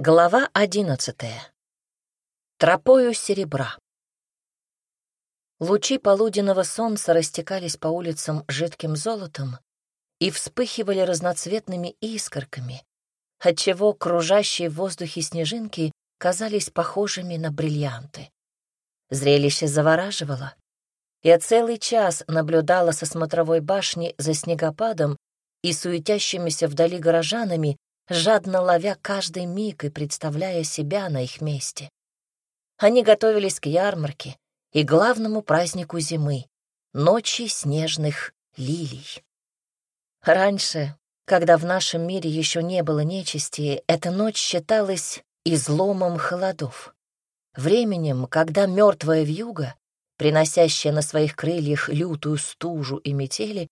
Глава одиннадцатая. Тропою серебра. Лучи полуденного солнца растекались по улицам жидким золотом и вспыхивали разноцветными искорками, отчего кружащие в воздухе снежинки казались похожими на бриллианты. Зрелище завораживало. Я целый час наблюдала со смотровой башни за снегопадом и суетящимися вдали горожанами, жадно ловя каждый миг и представляя себя на их месте. Они готовились к ярмарке и главному празднику зимы — ночи снежных лилий. Раньше, когда в нашем мире еще не было нечисти, эта ночь считалась изломом холодов. Временем, когда мертвая вьюга, приносящая на своих крыльях лютую стужу и метели,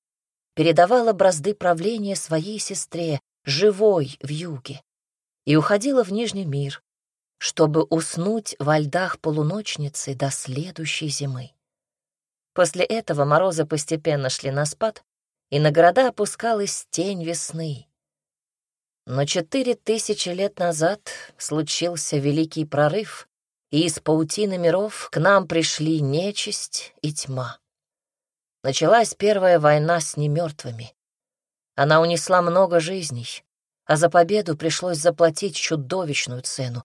передавала бразды правления своей сестре, живой в юге, и уходила в Нижний мир, чтобы уснуть во льдах полуночницы до следующей зимы. После этого морозы постепенно шли на спад, и на города опускалась тень весны. Но четыре тысячи лет назад случился великий прорыв, и из паутины миров к нам пришли нечисть и тьма. Началась первая война с немертвыми. Она унесла много жизней, а за победу пришлось заплатить чудовищную цену.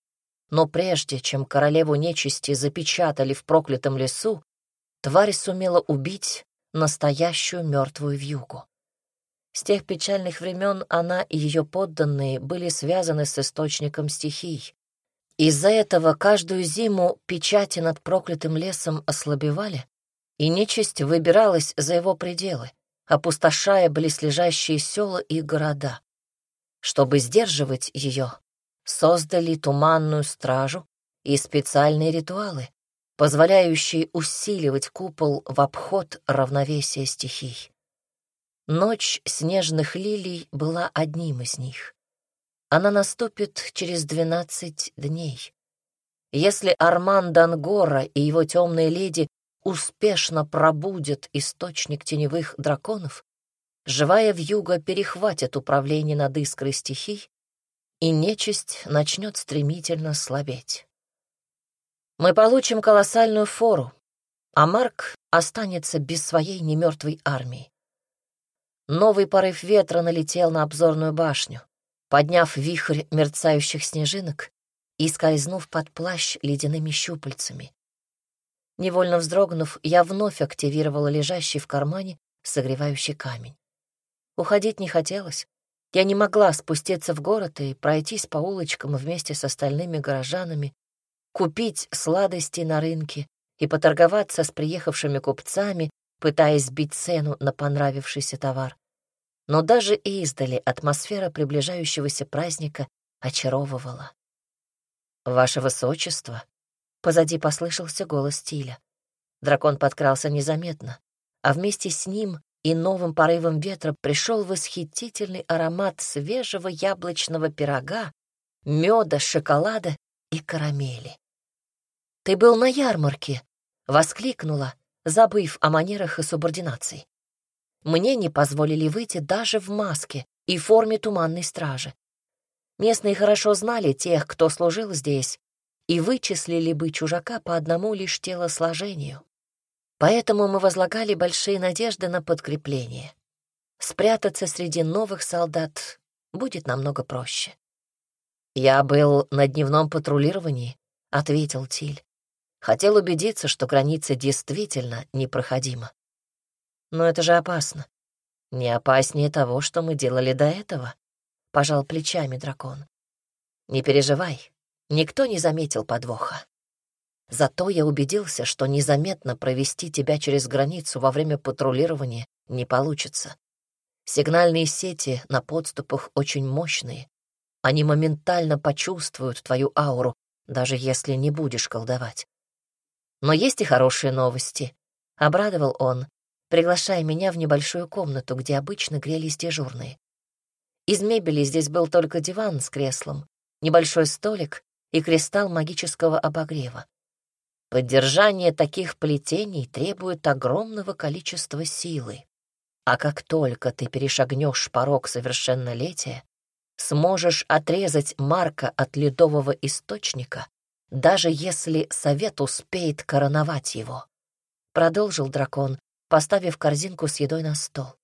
Но прежде чем королеву нечисти запечатали в проклятом лесу, тварь сумела убить настоящую мертвую вьюгу. С тех печальных времен она и ее подданные были связаны с источником стихий. Из-за этого каждую зиму печати над проклятым лесом ослабевали, и нечисть выбиралась за его пределы опустошая близлежащие села и города. Чтобы сдерживать ее, создали туманную стражу и специальные ритуалы, позволяющие усиливать купол в обход равновесия стихий. Ночь снежных лилий была одним из них. Она наступит через двенадцать дней. Если Арман Дангора и его темные леди успешно пробудет источник теневых драконов, живая вьюга перехватит управление над искрой стихий, и нечисть начнет стремительно слабеть. Мы получим колоссальную фору, а Марк останется без своей немертвой армии. Новый порыв ветра налетел на обзорную башню, подняв вихрь мерцающих снежинок и скользнув под плащ ледяными щупальцами. Невольно вздрогнув, я вновь активировала лежащий в кармане согревающий камень. Уходить не хотелось. Я не могла спуститься в город и пройтись по улочкам вместе с остальными горожанами, купить сладости на рынке и поторговаться с приехавшими купцами, пытаясь сбить цену на понравившийся товар. Но даже издали атмосфера приближающегося праздника очаровывала. «Ваше Высочество», Позади послышался голос Тиля. Дракон подкрался незаметно, а вместе с ним и новым порывом ветра пришел восхитительный аромат свежего яблочного пирога, меда, шоколада и карамели. «Ты был на ярмарке!» — воскликнула, забыв о манерах и субординации. Мне не позволили выйти даже в маске и форме туманной стражи. Местные хорошо знали тех, кто служил здесь, и вычислили бы чужака по одному лишь телосложению. Поэтому мы возлагали большие надежды на подкрепление. Спрятаться среди новых солдат будет намного проще. «Я был на дневном патрулировании», — ответил Тиль. «Хотел убедиться, что граница действительно непроходима. Но это же опасно. Не опаснее того, что мы делали до этого», — пожал плечами дракон. «Не переживай, Никто не заметил подвоха. Зато я убедился, что незаметно провести тебя через границу во время патрулирования не получится. Сигнальные сети на подступах очень мощные. Они моментально почувствуют твою ауру, даже если не будешь колдовать. Но есть и хорошие новости. Обрадовал он, приглашая меня в небольшую комнату, где обычно грелись дежурные. Из мебели здесь был только диван с креслом, небольшой столик и кристалл магического обогрева. Поддержание таких плетений требует огромного количества силы. А как только ты перешагнешь порог совершеннолетия, сможешь отрезать Марка от ледового источника, даже если совет успеет короновать его. Продолжил дракон, поставив корзинку с едой на стол.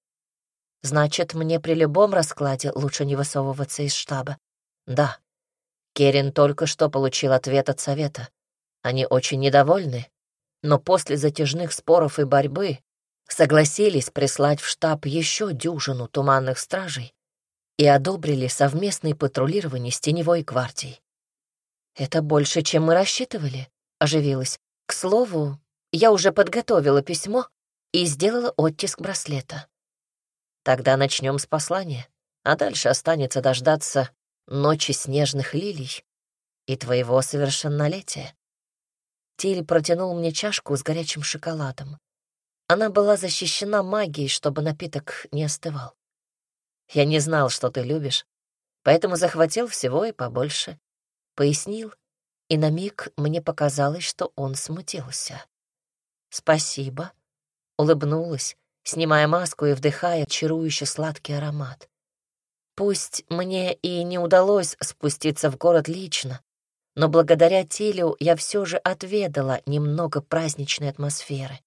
Значит, мне при любом раскладе лучше не высовываться из штаба. Да. Керин только что получил ответ от совета. Они очень недовольны, но после затяжных споров и борьбы согласились прислать в штаб еще дюжину туманных стражей и одобрили совместное патрулирование с теневой гвардией. «Это больше, чем мы рассчитывали», — оживилась. «К слову, я уже подготовила письмо и сделала оттиск браслета. Тогда начнем с послания, а дальше останется дождаться ночи снежных лилий и твоего совершеннолетия». Тиль протянул мне чашку с горячим шоколадом. Она была защищена магией, чтобы напиток не остывал. Я не знал, что ты любишь, поэтому захватил всего и побольше. Пояснил, и на миг мне показалось, что он смутился. «Спасибо», — улыбнулась, снимая маску и вдыхая чарующий сладкий аромат. Пусть мне и не удалось спуститься в город лично, но благодаря Тилю я все же отведала немного праздничной атмосферы.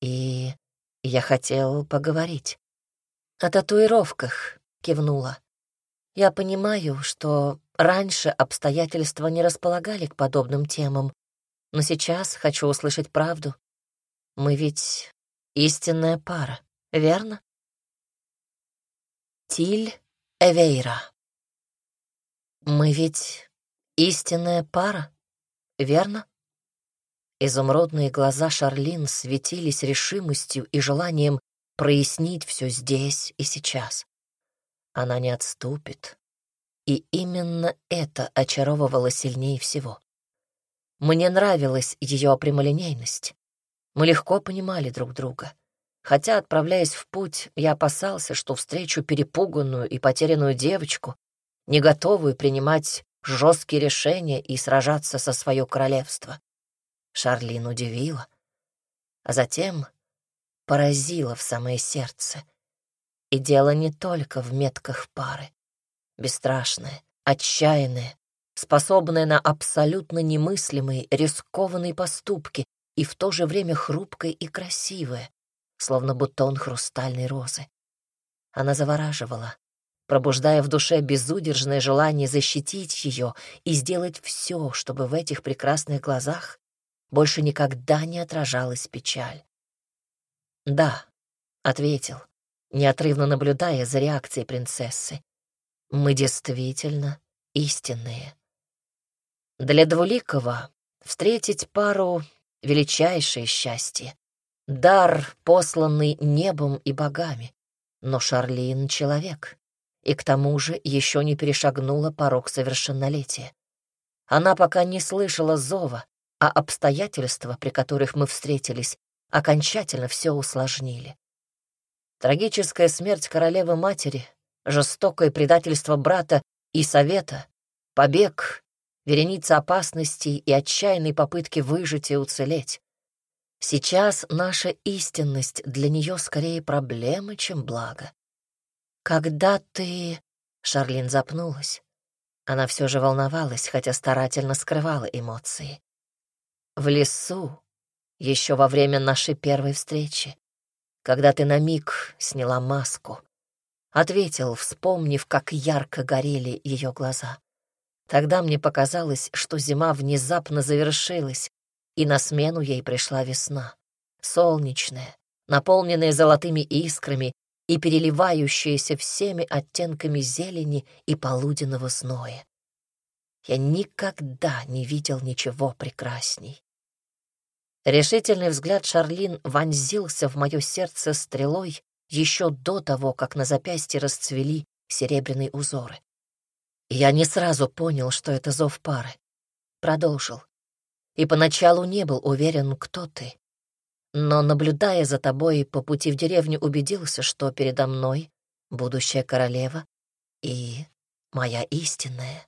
И я хотел поговорить. «О татуировках», — кивнула. «Я понимаю, что раньше обстоятельства не располагали к подобным темам, но сейчас хочу услышать правду. Мы ведь истинная пара, верно?» Тиль Эвейра. «Мы ведь истинная пара, верно?» Изумрудные глаза Шарлин светились решимостью и желанием прояснить все здесь и сейчас. Она не отступит. И именно это очаровывало сильнее всего. Мне нравилась ее прямолинейность. Мы легко понимали друг друга. Хотя, отправляясь в путь, я опасался, что встречу перепуганную и потерянную девочку, не готовую принимать жесткие решения и сражаться со свое королевство. Шарлин удивила. А затем поразило в самое сердце. И дело не только в метках пары. Бесстрашная, отчаянная, способная на абсолютно немыслимые, рискованные поступки и в то же время хрупкая и красивая, словно бутон хрустальной розы. Она завораживала, пробуждая в душе безудержное желание защитить ее и сделать все, чтобы в этих прекрасных глазах больше никогда не отражалась печаль. «Да», — ответил, неотрывно наблюдая за реакцией принцессы. «Мы действительно истинные». Для Двуликова встретить пару — величайшее счастье. Дар, посланный небом и богами. Но Шарлин — человек, и к тому же еще не перешагнула порог совершеннолетия. Она пока не слышала зова, а обстоятельства, при которых мы встретились, окончательно все усложнили. Трагическая смерть королевы-матери, жестокое предательство брата и совета, побег, вереница опасностей и отчаянные попытки выжить и уцелеть. Сейчас наша истинность для нее скорее проблема, чем благо. «Когда ты...» — Шарлин запнулась. Она все же волновалась, хотя старательно скрывала эмоции. «В лесу еще во время нашей первой встречи, когда ты на миг сняла маску. Ответил, вспомнив, как ярко горели ее глаза. Тогда мне показалось, что зима внезапно завершилась, и на смену ей пришла весна. Солнечная, наполненная золотыми искрами и переливающаяся всеми оттенками зелени и полуденного зноя. Я никогда не видел ничего прекрасней. Решительный взгляд Шарлин вонзился в мое сердце стрелой еще до того, как на запястье расцвели серебряные узоры. Я не сразу понял, что это зов пары. Продолжил. И поначалу не был уверен, кто ты. Но, наблюдая за тобой по пути в деревню, убедился, что передо мной будущая королева и моя истинная.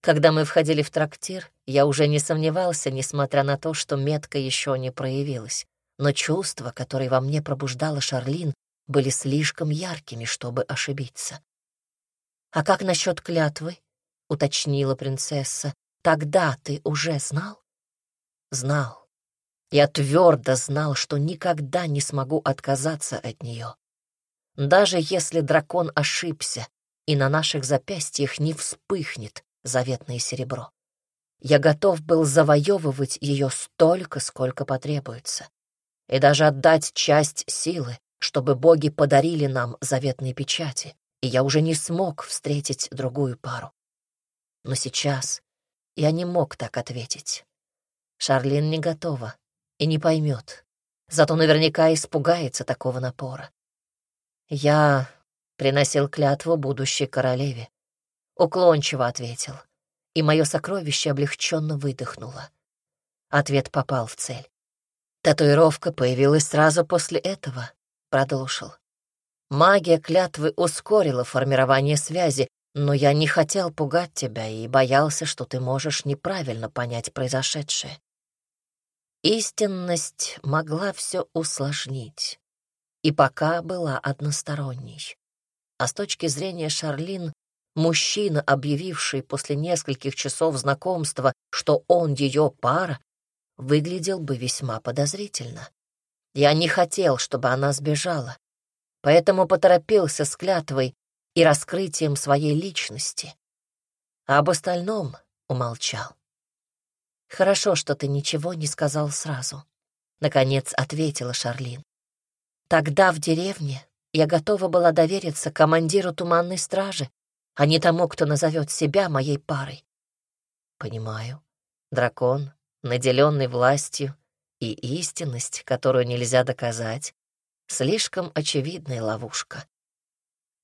Когда мы входили в трактир, я уже не сомневался, несмотря на то, что метка еще не проявилась. Но чувства, которые во мне пробуждала Шарлин, были слишком яркими, чтобы ошибиться. «А как насчет клятвы?» — уточнила принцесса. «Тогда ты уже знал?» «Знал. Я твердо знал, что никогда не смогу отказаться от нее. Даже если дракон ошибся, и на наших запястьях не вспыхнет заветное серебро. Я готов был завоевывать ее столько, сколько потребуется, и даже отдать часть силы, чтобы боги подарили нам заветные печати, и я уже не смог встретить другую пару. Но сейчас я не мог так ответить. Шарлин не готова и не поймет, зато наверняка испугается такого напора. Я приносил клятву будущей королеве. Уклончиво ответил, и мое сокровище облегченно выдохнуло. Ответ попал в цель. Татуировка появилась сразу после этого, продолжил. Магия клятвы ускорила формирование связи, но я не хотел пугать тебя и боялся, что ты можешь неправильно понять произошедшее. Истинность могла все усложнить, и пока была односторонней. А с точки зрения Шарлин, мужчина, объявивший после нескольких часов знакомства, что он ее пара, выглядел бы весьма подозрительно. Я не хотел, чтобы она сбежала, поэтому поторопился с клятвой и раскрытием своей личности. А об остальном умолчал. «Хорошо, что ты ничего не сказал сразу», — наконец ответила Шарлин. «Тогда в деревне я готова была довериться командиру туманной стражи, а не тому, кто назовет себя моей парой». «Понимаю. Дракон, наделенный властью, и истинность, которую нельзя доказать, слишком очевидная ловушка.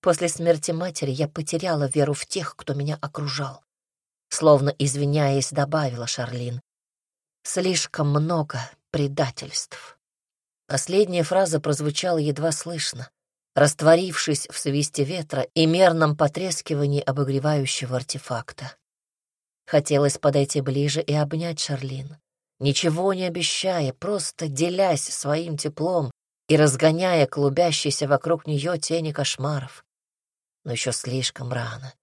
После смерти матери я потеряла веру в тех, кто меня окружал. Словно извиняясь, добавила Шарлин. Слишком много предательств. Последняя фраза прозвучала едва слышно, растворившись в свисте ветра и мерном потрескивании обогревающего артефакта. Хотелось подойти ближе и обнять Шарлин, ничего не обещая, просто делясь своим теплом и разгоняя клубящиеся вокруг нее тени кошмаров. Но еще слишком рано.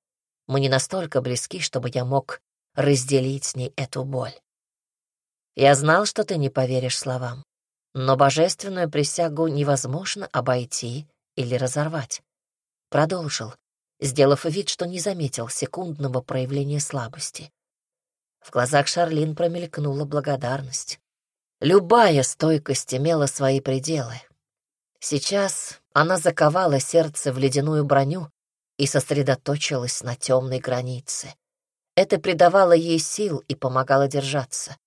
Мы не настолько близки, чтобы я мог разделить с ней эту боль. Я знал, что ты не поверишь словам, но божественную присягу невозможно обойти или разорвать. Продолжил, сделав вид, что не заметил секундного проявления слабости. В глазах Шарлин промелькнула благодарность. Любая стойкость имела свои пределы. Сейчас она заковала сердце в ледяную броню и сосредоточилась на темной границе. Это придавало ей сил и помогало держаться.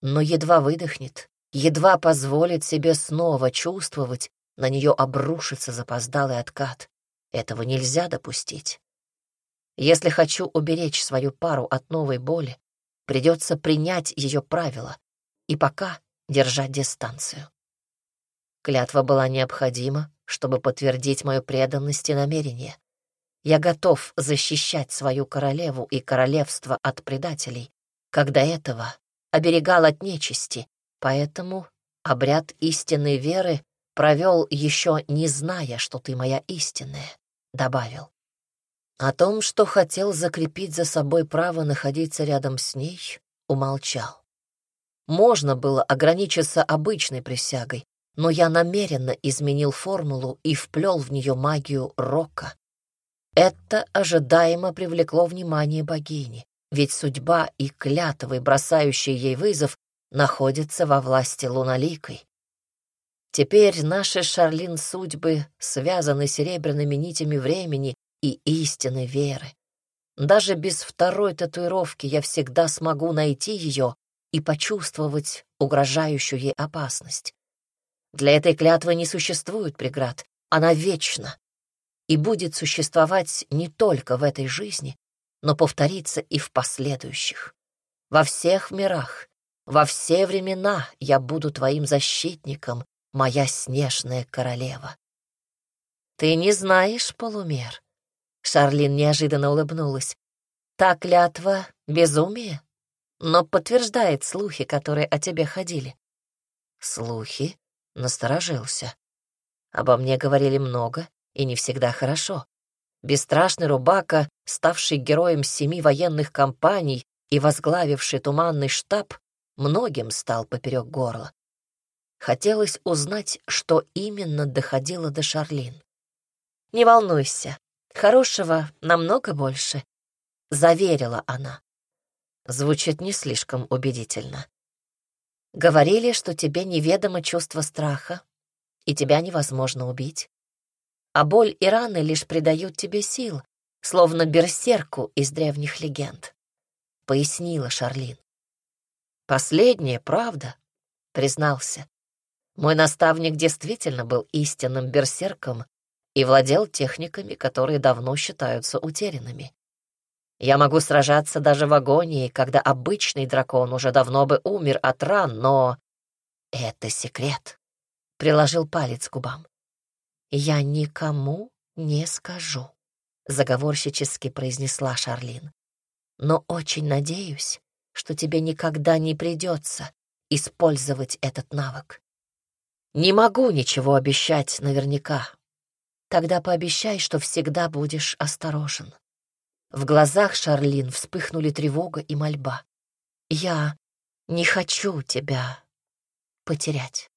Но едва выдохнет, едва позволит себе снова чувствовать, на нее обрушится запоздалый откат. Этого нельзя допустить. Если хочу уберечь свою пару от новой боли, Придется принять ее правила и пока держать дистанцию. Клятва была необходима, чтобы подтвердить мою преданность и намерение. Я готов защищать свою королеву и королевство от предателей, когда этого оберегал от нечисти, поэтому обряд истинной веры провел еще не зная, что ты моя истинная, добавил. О том, что хотел закрепить за собой право находиться рядом с ней, умолчал. Можно было ограничиться обычной присягой, но я намеренно изменил формулу и вплел в нее магию рока. Это ожидаемо привлекло внимание богини, ведь судьба и клятвы, бросающие ей вызов, находятся во власти луналикой. Теперь наши Шарлин судьбы связаны серебряными нитями времени и истинной веры. Даже без второй татуировки я всегда смогу найти ее и почувствовать угрожающую ей опасность. Для этой клятвы не существует преград, она вечна и будет существовать не только в этой жизни, но повторится и в последующих. Во всех мирах, во все времена я буду твоим защитником, моя снежная королева. Ты не знаешь, полумер, Шарлин неожиданно улыбнулась. «Та клятва — безумие, но подтверждает слухи, которые о тебе ходили». «Слухи?» — насторожился. «Обо мне говорили много и не всегда хорошо. Бесстрашный Рубака, ставший героем семи военных кампаний и возглавивший туманный штаб, многим стал поперек горла. Хотелось узнать, что именно доходило до Шарлин. «Не волнуйся, хорошего намного больше», — заверила она. Звучит не слишком убедительно. Говорили, что тебе неведомо чувство страха, и тебя невозможно убить. А боль и раны лишь придают тебе сил, словно берсерку из древних легенд, — пояснила Шарлин. Последнее, правда, признался. Мой наставник действительно был истинным берсерком и владел техниками, которые давно считаются утерянными. Я могу сражаться даже в агонии, когда обычный дракон уже давно бы умер от ран, но... Это секрет. Приложил палец к губам. Я никому не скажу, заговорщически произнесла Шарлин. Но очень надеюсь, что тебе никогда не придется использовать этот навык. Не могу ничего обещать наверняка. Тогда пообещай, что всегда будешь осторожен. В глазах Шарлин вспыхнули тревога и мольба. «Я не хочу тебя потерять».